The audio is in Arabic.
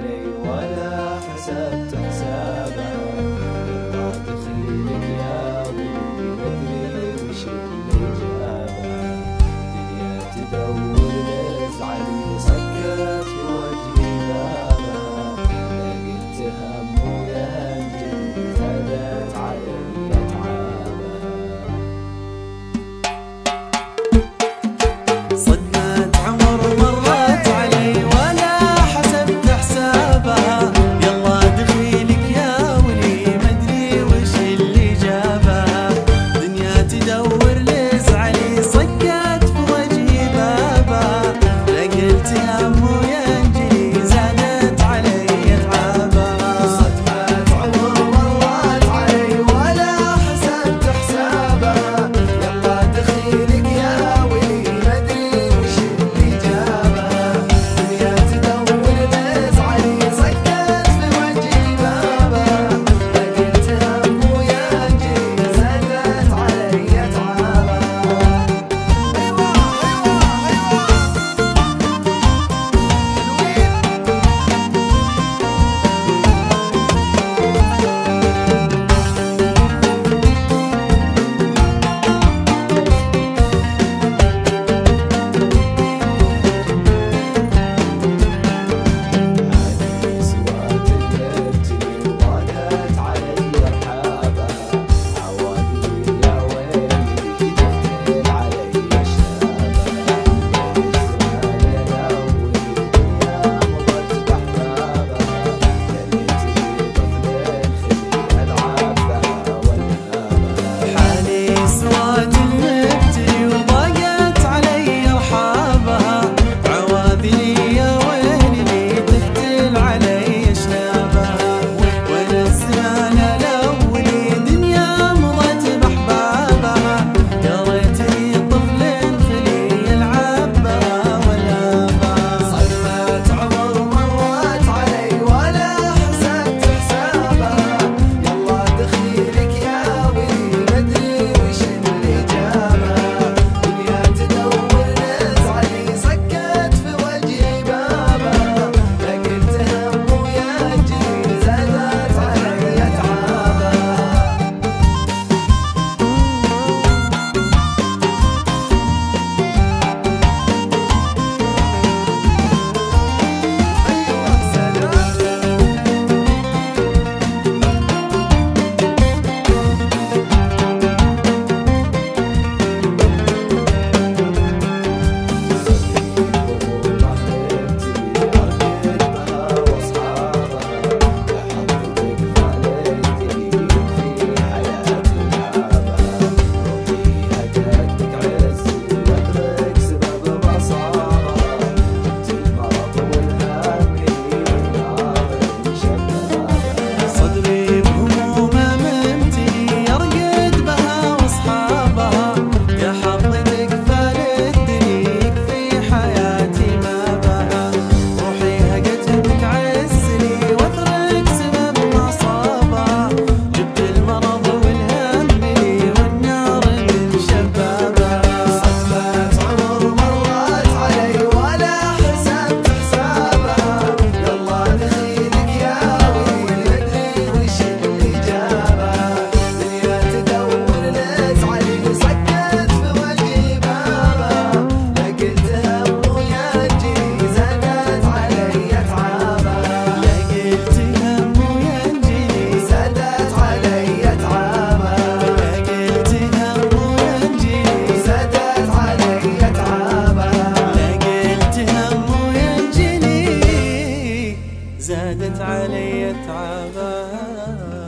علي ولا حسبت زادت علي تعبان.